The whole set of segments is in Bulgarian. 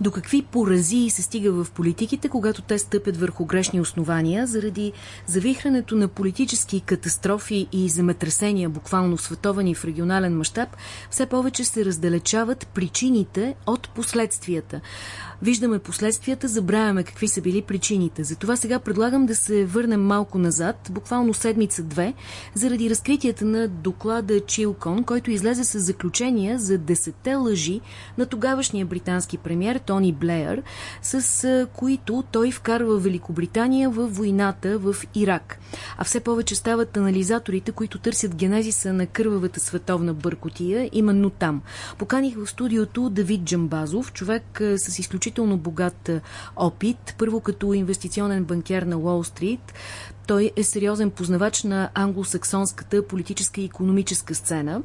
до какви порази се стига в политиките, когато те стъпят върху грешни основания, заради завихрането на политически катастрофи и земетресения, буквално световен и в регионален мащаб, все повече се раздалечават причините от последствията. Виждаме последствията, забравяме какви са били причините. Затова сега предлагам да се върнем малко назад, буквално седмица-две, заради разкритията на доклада Чилкон, който излезе с заключения за десетте лъжи на тогавашния британски премьер Тони Блеер, с които той вкарва Великобритания в войната в Ирак. А все повече стават анализаторите, които търсят генезиса на кървавата световна бъркотия, именно там. Поканих в студиото Давид Джамбазов, човек с изключително богат опит, първо като инвестиционен банкер на Уолл Стрит, той е сериозен познавач на англосаксонската политическа и економическа сцена,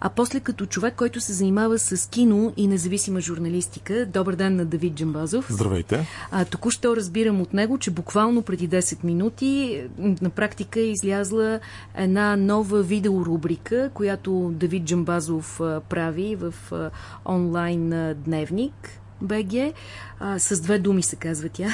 а после като човек, който се занимава с кино и независима журналистика. Добър ден на Давид Джамбазов. Здравейте. А, току-що разбирам от него, че буквално преди 10 минути на практика е излязла една нова видеорубрика, която Давид Джамбазов прави в онлайн дневник БГ. А, с две думи се казва тя.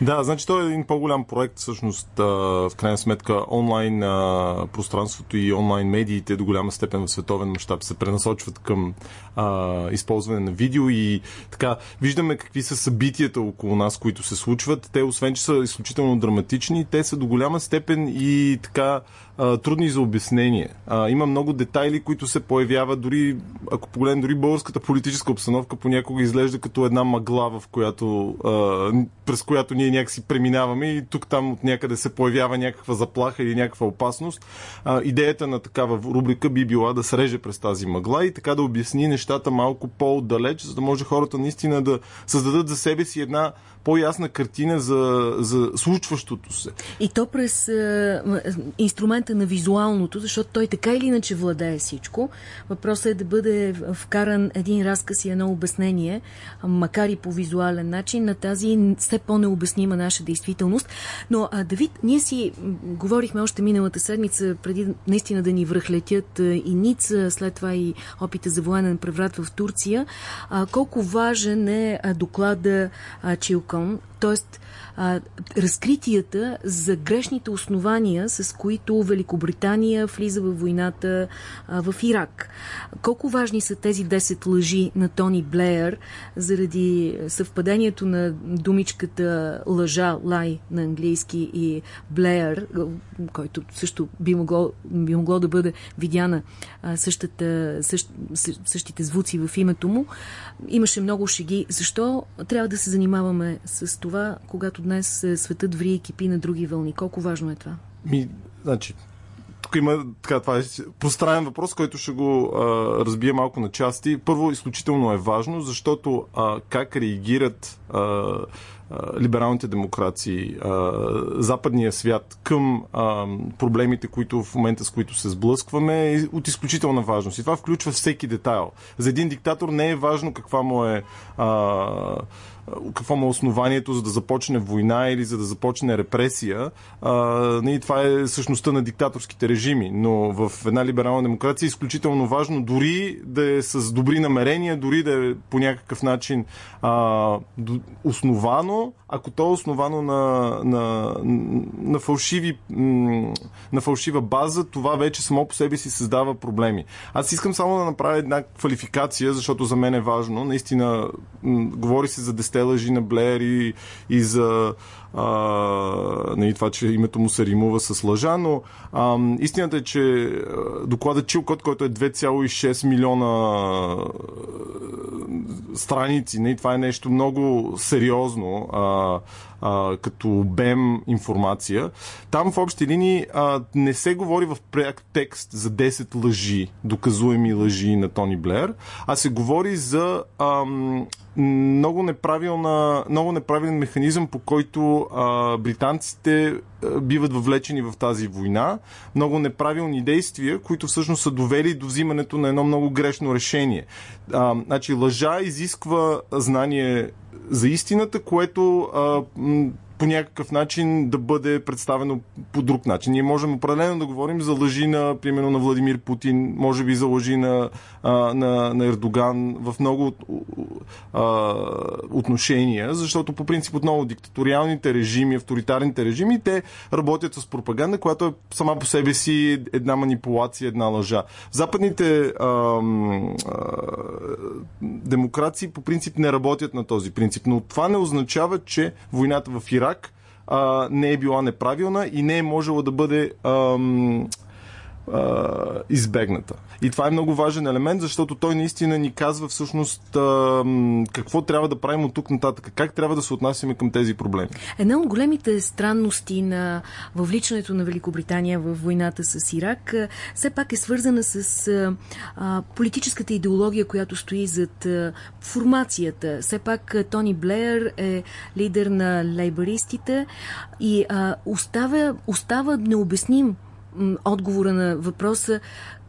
Да, значи той е един по-голям проект, всъщност, а, в крайна сметка, онлайн а, пространството и онлайн медиите до голяма степен в световен мащаб се пренасочват към а, използване на видео и така, виждаме какви са събитията около нас, които се случват. Те, освен, че са изключително драматични, те са до голяма степен и така а, трудни за обяснение. А, има много детайли, които се появяват, дори, ако погледнем, дори българската политическа обстановка понякога изглежда като една мъгла, в която, а, през която ние някакси преминаваме и тук там от някъде се появява някаква заплаха или някаква опасност. А, идеята на такава рубрика би била да среже през тази мъгла и така да обясни нещата малко по-далеч, за да може хората наистина да създадат за себе си една по-ясна картина за, за случващото се. И то през е, инструмента на визуалното, защото той така или иначе владее всичко. Въпросът е да бъде вкаран един разказ и едно обяснение, макар и по визуален начин, на тази все по-необяснима наша действителност. Но, а, Давид, ние си говорихме още миналата седмица, преди наистина да ни връхлетят и Ница, след това и опита за военен преврат в Турция. А, колко важен е доклада Чилко закон, т.е. разкритията за грешните основания, с които Великобритания влиза във войната а, в Ирак. Колко важни са тези 10 лъжи на Тони Блеер заради съвпадението на думичката лъжа, лай на английски и Блеер, който също би могло, би могло да бъде видяна а, същата, същ, същите звуци в името му. Имаше много шеги. Защо трябва да се занимаваме с това, когато днес светът ври и кипи на други вълни? Колко важно е това? Ми, значи, тук има така, това е пространен въпрос, който ще го а, разбия малко на части. Първо, изключително е важно, защото а, как реагират а, либералните демокрации, западния свят към проблемите, които в момента с които се сблъскваме, е от изключителна важност. И това включва всеки детайл. За един диктатор не е важно каква му е какво му е основанието за да започне война или за да започне репресия. А, и това е същността на диктаторските режими. Но в една либерална демокрация е изключително важно дори да е с добри намерения, дори да е по някакъв начин а, основано, ако то е основано на, на, на, фалшиви, на фалшива база, това вече само по себе си създава проблеми. Аз искам само да направя една квалификация, защото за мен е важно. Наистина, говори се за десте лъжи на Блеер и, и за а, нали, това, че името му се римува с лъжа, но а, истината е, че докладът Чилкот, който е 2,6 милиона страници, нали, това е нещо много сериозно. А, а, като обем информация. Там в общи линии а, не се говори в пряк текст за 10 лъжи, доказуеми лъжи на Тони Блер, а се говори за ам, много, неправилна, много неправилен механизъм, по който а, британците биват въвлечени в тази война. Много неправилни действия, които всъщност са довели до взимането на едно много грешно решение. А, значи, лъжа изисква знание за истината, което а, по някакъв начин да бъде представено по друг начин. Ние можем определено да говорим за лъжи на, примерно, на Владимир Путин, може би за лъжи на, на, на Ердоган в много а, отношения, защото по принцип отново диктаториалните режими, авторитарните режими, те работят с пропаганда, която е сама по себе си една манипулация, една лъжа. Западните а, а, демокрации по принцип не работят на този принцип, но това не означава, че войната в Ирак Ирак а, не е била неправилна и не е можела да бъде ам, избегната. И това е много важен елемент, защото той наистина ни казва всъщност какво трябва да правим от тук нататък, как трябва да се отнасяме към тези проблеми. Една от големите странности на въвличането на Великобритания в войната с Ирак все пак е свързана с а, политическата идеология, която стои зад а, формацията. Все пак Тони Блеер е лидер на лейбаристите и а, остава, остава необясним отговора на въпроса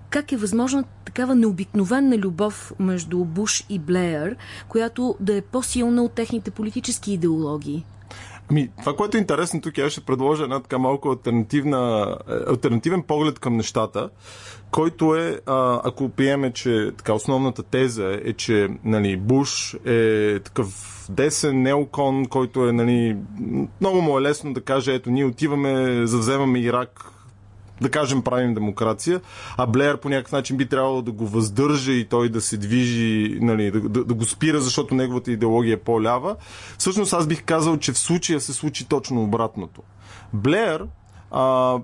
как е възможна такава необикновена любов между Буш и Блеер, която да е по-силна от техните политически идеологии? Ами, това, което е интересно тук, аз ще предложа една така малко альтернативна, е, альтернативен поглед към нещата, който е, ако приеме, че така, основната теза е, че нали, Буш е такъв десен неокон, който е нали, много му е лесно да каже, ето ние отиваме, завземаме Ирак, да кажем, правим демокрация, а Блеер по някакъв начин би трябвало да го въздържа и той да се движи, нали, да, да, да го спира, защото неговата идеология е по-лява. Всъщност аз бих казал, че в случая се случи точно обратното. Блеер, а,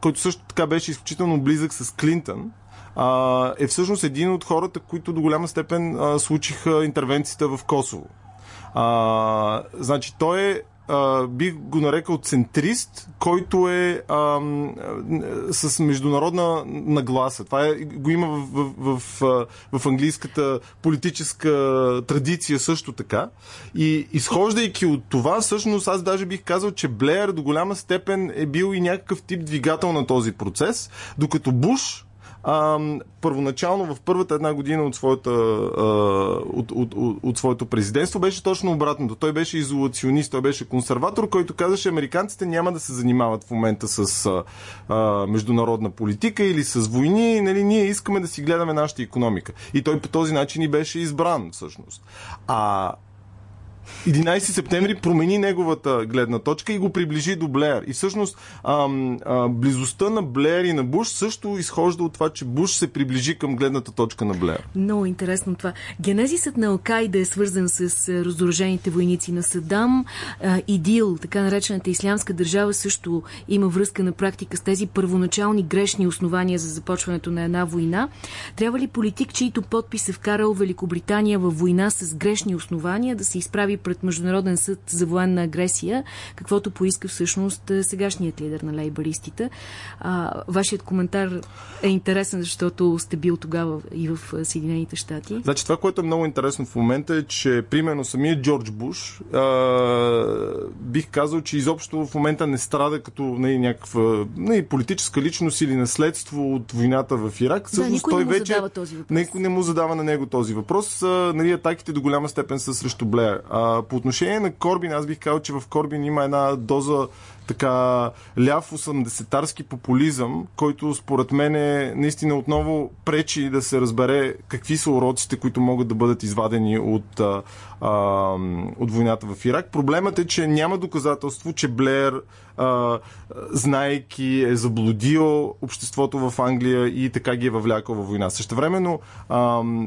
който също така беше изключително близък с Клинтън, а, е всъщност един от хората, които до голяма степен а, случиха интервенцията в Косово. А, значи той е а, бих го нарекал центрист, който е а, с международна нагласа. Това е, го има в, в, в, в английската политическа традиция също така. И изхождайки от това, всъщност аз даже бих казал, че Блеер до голяма степен е бил и някакъв тип двигател на този процес, докато Буш а, първоначално в първата една година от, своята, а, от, от, от, от своето президентство беше точно обратното. Той беше изолационист, той беше консерватор, който казаше, американците няма да се занимават в момента с а, международна политика или с войни. Нали, ние искаме да си гледаме нашата економика. И той по този начин и беше избран всъщност. А 11 септември промени неговата гледна точка и го приближи до Блеер. И всъщност ам, а, близостта на Блеер и на Буш също изхожда от това, че Буш се приближи към гледната точка на Блеер. Много интересно това. Генезисът на Алкайда е свързан с разоръжените войници на Садам. ИДИЛ, така наречената ислямска държава, също има връзка на практика с тези първоначални грешни основания за започването на една война. Трябва ли политик, чийто подпис е вкарал Великобритания във война с грешни основания, да се изправи пред Международен съд за военна агресия, каквото поиска всъщност е, сегашният лидер на лейбаристите. А, вашият коментар е интересен, защото сте бил тогава и в е, Съединените щати. Значи това, което е много интересно в момента е, че примерно самият Джордж Буш а, бих казал, че изобщо в момента не страда като не, нали, някаква не, нали, политическа личност или наследство от войната в Ирак. Да, никой той не му вече, задава този въпрос. Никой не му задава на него този въпрос. А, нали, атаките до голяма степен са срещу Блеер. А, по отношение на Корбин, аз бих казал, че в Корбин има една доза така ляв 80-тарски популизъм, който според мен е, наистина отново пречи да се разбере какви са уроците, които могат да бъдат извадени от, а, а, от войната в Ирак. Проблемът е, че няма доказателство, че Блеер, а, знайки, е заблудил обществото в Англия и така ги е въвлякал във война. Също времено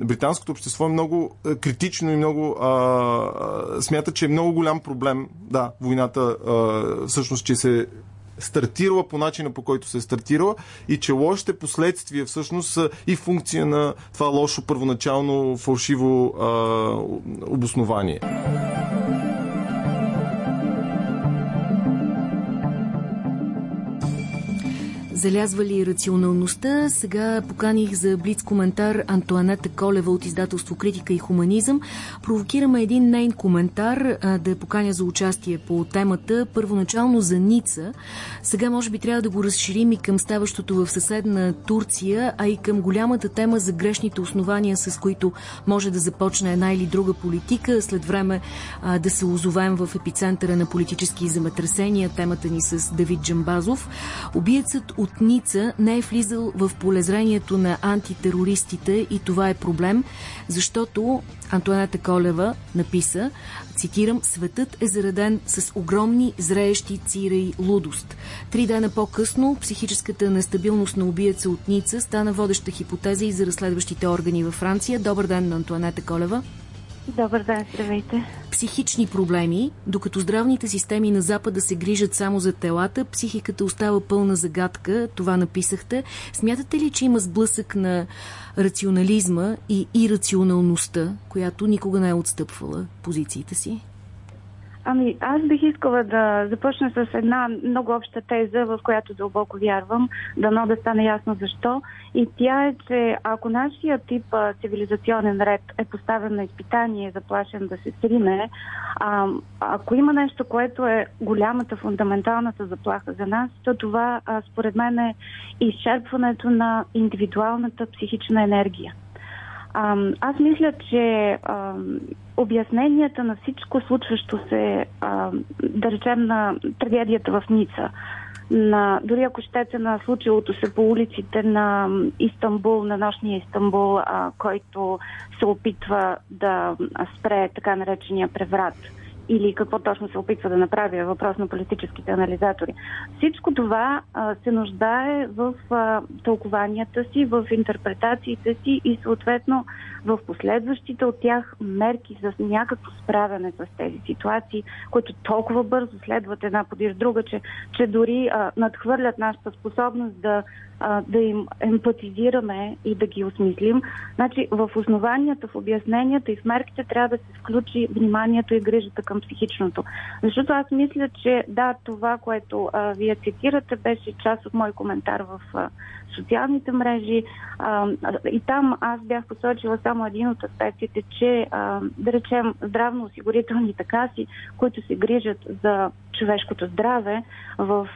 британското общество е много критично и много а, смята, че е много голям проблем, да, войната а, всъщност, че се стартирала по начина по който се е стартирала и че лошите последствия всъщност са и функция на това лошо първоначално фалшиво а, обоснование. Залязва ли рационалността? Сега поканих за блиц коментар Антуанета Колева от издателство Критика и хуманизъм. Провокираме един нейн коментар а, да поканя за участие по темата. Първоначално за Ница. Сега може би трябва да го разширим и към ставащото в съседна Турция, а и към голямата тема за грешните основания, с които може да започне една или друга политика. След време а, да се озовем в епицентъра на политически земетресения. Темата ни с Давид Джамбазов. Убиецът от Ница не е влизал в полезрението на антитерористите и това е проблем, защото Антуанета Колева написа, цитирам, светът е зареден с огромни зреещи цира и лудост. Три дена по-късно психическата нестабилност на убиеца от Ница стана водеща хипотеза и за разследващите органи във Франция. Добър ден на Антуанета Колева. Добър ден, здравейте. Психични проблеми, докато здравните системи на Запада се грижат само за телата, психиката остава пълна загадка, това написахте. Смятате ли, че има сблъсък на рационализма и ирационалността, която никога не е отстъпвала позициите си? Ами, аз бих искала да започна с една много обща теза, в която дълбоко вярвам, дано да стане ясно защо. И тя е, че ако нашия тип цивилизационен ред е поставен на изпитание, заплашен да се срине, а, ако има нещо, което е голямата, фундаменталната заплаха за нас, то това, според мен, е изчерпването на индивидуалната психична енергия. Аз мисля, че обясненията на всичко случващо се, а, да речем, на трагедията в Ница, на, дори ако щете на случилото се по улиците на Истанбул, на нощния Истанбул, а, който се опитва да спре така наречения преврат или какво точно се опитва да направи, е въпрос на политическите анализатори. Всичко това а, се нуждае в а, тълкованията си, в интерпретациите си и съответно в последващите от тях мерки за някакво справяне с тези ситуации, които толкова бързо следват една подир друга, че, че дори а, надхвърлят нашата способност да а, да им емпатизираме и да ги осмислим. Значи в основанията, в обясненията и в мерките трябва да се включи вниманието и грижата към психичното. Защото аз мисля, че да, това, което а, вие цитирате, беше част от мой коментар в а, социалните мрежи. А, и там аз бях посочила само един от аспектите, че, да речем, здравноосигурителните каси, които се грижат за човешкото здраве в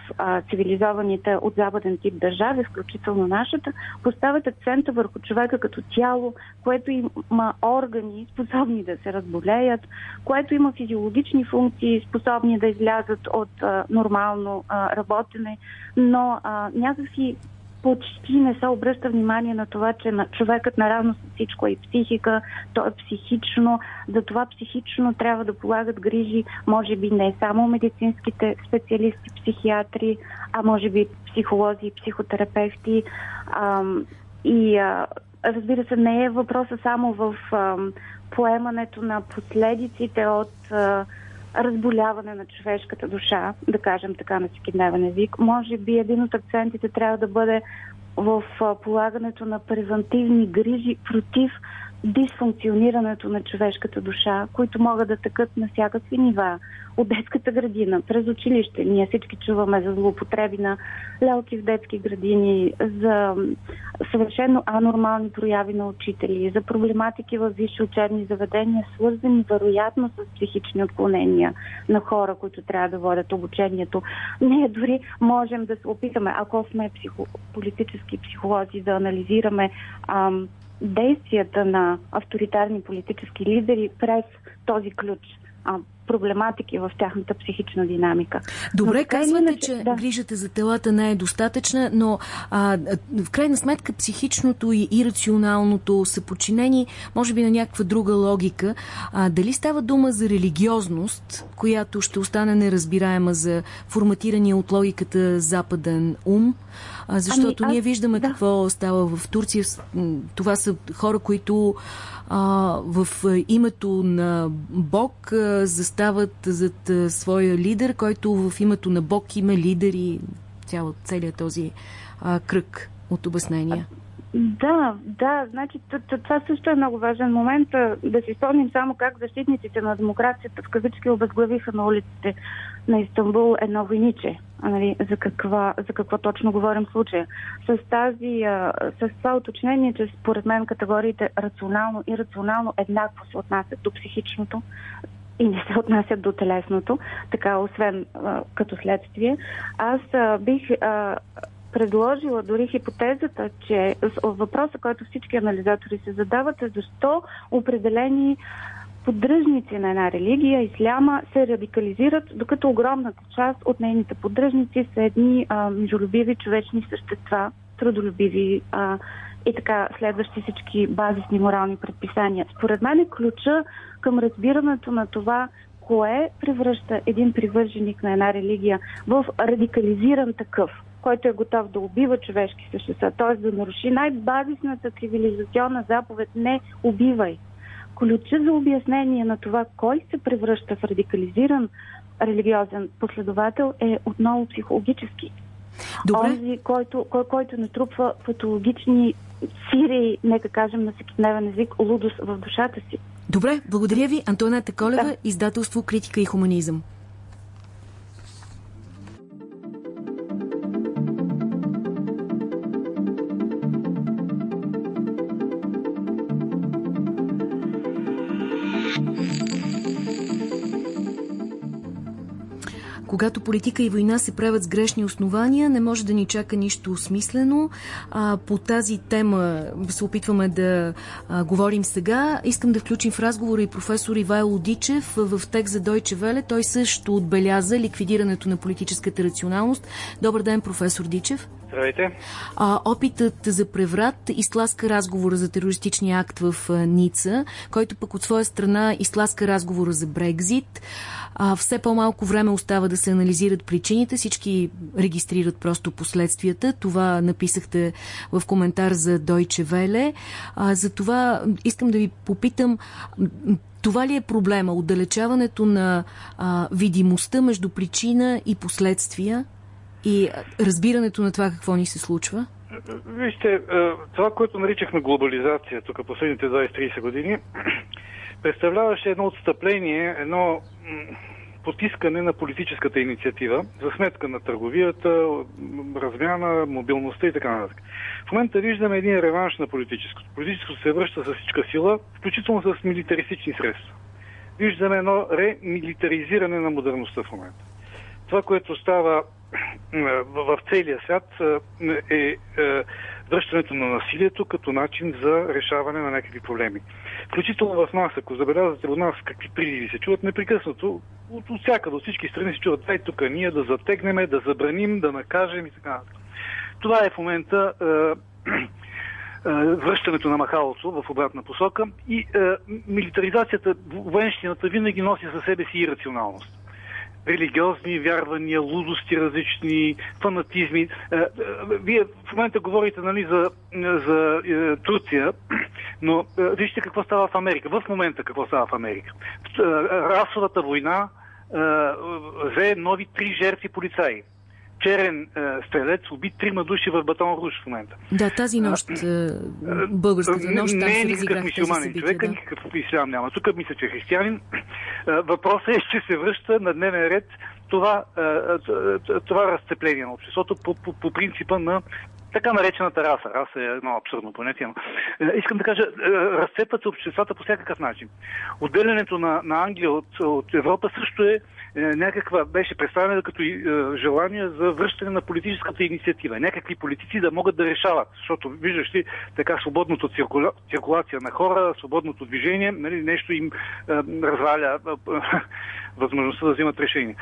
цивилизованите от западен тип държави, включително нашата, поставят акцента върху човека като тяло, което има органи, способни да се разболеят, което има физиологични функции, способни да излязат от нормално работене, но а, някакси почти не се обръща внимание на това, че човекът наравно с всичко е и психика, то е психично, за това психично трябва да полагат грижи, може би не само медицинските специалисти, психиатри, а може би психолози психотерапевти. А, и а, разбира се, не е въпроса само в а, поемането на последиците от а, разболяване на човешката душа, да кажем така на всекидневен език, може би един от акцентите трябва да бъде в полагането на превентивни грижи против дисфункционирането на човешката душа, които могат да тъкат на всякакви нива. От детската градина, през училище. Ние всички чуваме за злоупотреби на лелки в детски градини, за съвършено анормални прояви на учители, за проблематики в висши учебни заведения, свързани вероятно с психични отклонения на хора, които трябва да водят обучението. Ние дори можем да се опитаме, ако сме психо, политически психолози, да анализираме ам, действията на авторитарни политически лидери през този ключ проблематики в тяхната психична динамика. Добре, но, казвате, иначе, че да. грижата за телата не е достатъчна, но а, в крайна сметка психичното и ирационалното са подчинени, може би на някаква друга логика. А, дали става дума за религиозност, която ще остане неразбираема за форматирания от логиката западен ум? А, защото ами, ние виждаме да. какво става в Турция. Това са хора, които а, в името на Бог а, застават зад а, своя лидер, който в името на Бог има лидери, цял, целият този а, кръг от обяснения. Да, да, значи това също е много важен момент. Да си спомним само как защитниците на демокрацията в кавички обезглавиха на улиците на Истанбул едно войниче. Нали, за, каква, за какво точно говорим в случая. С, тази, а, с това уточнение, че според мен категориите рационално и рационално еднакво се отнасят до психичното и не се отнасят до телесното, така освен а, като следствие, аз а, бих а, предложила дори хипотезата, че въпроса, който всички анализатори се задават е защо определени поддръжници на една религия, исляма, се радикализират, докато огромната част от нейните поддръжници са едни а, междулюбиви човечни същества, трудолюбиви а, и така следващи всички базисни морални предписания. Според мен е ключа към разбирането на това, кое превръща един привърженик на една религия в радикализиран такъв който е готов да убива човешки същества, т.е. да наруши най-базисната цивилизационна заповед не убивай. Ключа за обяснение на това кой се превръща в радикализиран религиозен последовател е отново психологически. Добре. Онзи, който, кой, който натрупва патологични сири, нека кажем на всекидневен език, лудост в душата си. Добре, благодаря ви. Антонета Колева, да. издателство Критика и хуманизъм. Когато политика и война се правят с грешни основания, не може да ни чака нищо осмислено. А, по тази тема се опитваме да а, говорим сега. Искам да включим в разговора и професор Ивайло Дичев в текст за Дойче Веле. Той също отбеляза ликвидирането на политическата рационалност. Добър ден, професор Дичев. Здравейте. А, опитът за преврат изтласка разговора за терористичния акт в Ница, който пък от своя страна изтласка разговора за Брекзит. А, все по-малко време остава да се анализират причините, всички регистрират просто последствията. Това написахте в коментар за Deutsche Welle. А, за това искам да ви попитам, това ли е проблема? Отдалечаването на а, видимостта между причина и последствия и разбирането на това какво ни се случва? Вижте, това, което наричахме глобализация тук последните 20-30 години, представляваше едно отстъпление, едно потискане на политическата инициатива за сметка на търговията, размяна, мобилността и така нататък. В момента виждаме един реванш на политическото. Политическото се връща с всичка сила, включително с милитаристични средства. Виждаме едно ремилитаризиране на модерността в момента. Това, което става в целия свят е, е връщането на насилието като начин за решаване на някакви проблеми. Включително в нас, ако забелязвате от нас какви призиви се чуват непрекъснато, от, от всякъде, от всички страни се чуват, дай тук ние да затегнеме, да забраним, да накажем и така нататък. Това е в момента връщането на махалото в обратна посока и е, милитаризацията, военщината винаги носи със себе си ирационалност религиозни вярвания, лудости различни, фанатизми. Е, е, вие в момента говорите нали, за, за е, Турция, но вижте какво става в Америка. В момента какво става в Америка. Расовата война взе нови три жертви полицаи черен е, стрелец уби трима души в Батон Руш в момента. Да, тази нощ, е, българската нощ, не, там не е никакъв мисюманин човек, да. никакъв ислям няма. Тук мисля, че е християнин. Е, въпросът е, че се връща на дневен ред това, е, това разцепление на обществото по, по, по принципа на така наречената раса. Раса е едно абсурдно понятие. Но, е, искам да кажа, е, разцепват се обществата по всякакъв начин. Отделянето на, на Англия от, от Европа също е, е някаква, беше представена като желание за връщане на политическата инициатива. Някакви политици да могат да решават, защото виждаш ли така свободното циркуля, циркулация на хора, свободното движение, нали, нещо им е, разваля възможността да взимат решение.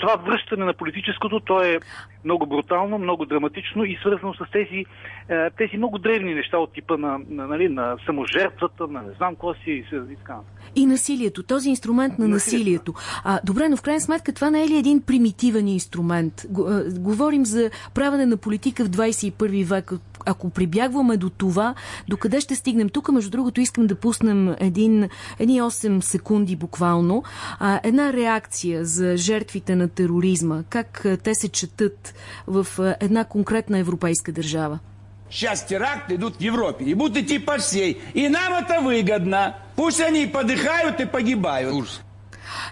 Това връщане на политическото, то е много брутално, много драматично и свързано с тези, е, тези много древни неща от типа на, на, нали, на саможертвата, на не знам какво си и, така. И насилието, този инструмент на насилието. А, добре, но в крайна сметка това не е ли един примитивен инструмент? Говорим за правене на политика в 21 век. Ако прибягваме до това, до къде ще стигнем? Тук, между другото, искам да пуснем един, едни 8 секунди буквално. А, една реакция за жертвите на тероризма. Как те се четат в една конкретна европейска държава? Сейчас теракты идут в Европе и будут идти по всей. И нам это выгодно. Пусть они подыхают и погибают. Ужас.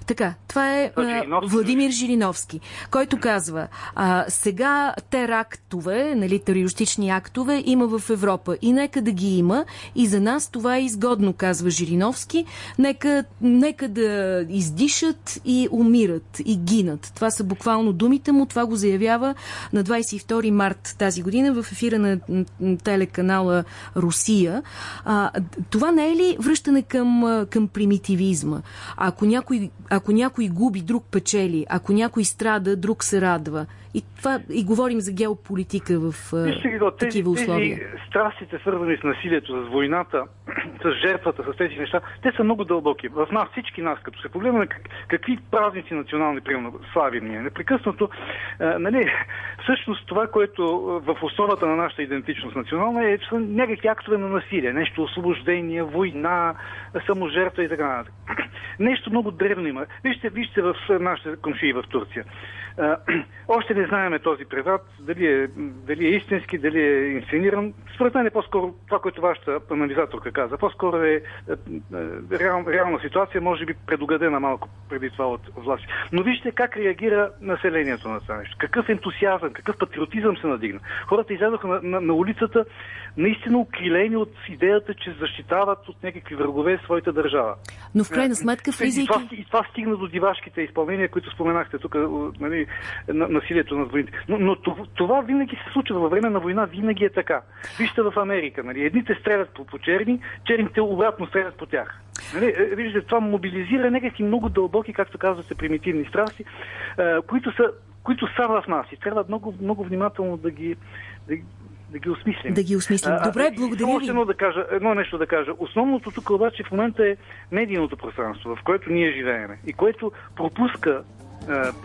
Така, това е а, Владимир Жириновски, който казва, а, сега терактове, нали, терористични актове има в Европа и нека да ги има и за нас това е изгодно, казва Жириновски. Нека, нека да издишат и умират и гинат. Това са буквално думите му. Това го заявява на 22 март тази година в ефира на телеканала Русия. А, това не е ли връщане към, към примитивизма? Ако някой, ако някой губи, друг печели. Ако някой страда, друг се радва. И, това, и говорим за геополитика в Вижте, такива тези, условия. Тези страстите, свързани с насилието, с войната, с жертвата, с тези неща, те са много дълбоки. В нас, всички нас, като се погледнем какви празници национални, примерно, славим ние, непрекъснато, а, нали, всъщност това, което в основата на нашата идентичност национална е, са някакви актове на насилие, нещо освобождение, война, саможертва и така нататък. Нещо много древно има. Вижте, вижте в нашите комшии в Турция. А, още не знаеме този преврат, дали е, дали е истински, дали е инсцениран. Според мен е по-скоро това, което вашата анализаторка каза. По-скоро е, е, е реал, реална ситуация, може би предугадена малко преди това от власти. Но вижте как реагира населението на това нещо. Какъв ентусиазъм, какъв патриотизъм се надигна. Хората излязоха на, на, на улицата наистина укрилени от идеята, че защитават от някакви врагове своята държава. Но в крайна сметка, влизайки... И това, и това стигна до дивашките изпълнения, които споменахте тук, нали, насилието на войните. Но, но това винаги се случва във време на война, винаги е така. Вижте в Америка, нали, едните стрелят по, по черни, черните обратно стрелят по тях. Нали, е, виждате, това мобилизира някакви много дълбоки, както казвате, примитивни страсти, които са които са в нас и трябва много, много внимателно да ги, да, да ги осмислим. Да ги осмислим. Добре, а, благодаря ви. Едно, да кажа, едно нещо да кажа. Основното тук обаче в момента е медийното пространство, в което ние живееме и което пропуска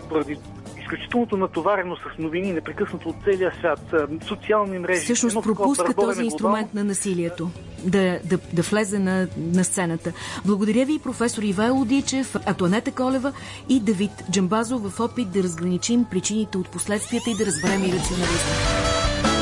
поради изключителното натоварено с новини непрекъснато от целия свят, социални мрежи. Всъщност пропуска този инструмент на насилието да, да, да влезе на, на сцената. Благодаря ви, професор Ивайло Дичев, Атуанета Колева и Давид Джамбазов в опит да разграничим причините от последствията и да разберем и рационализма.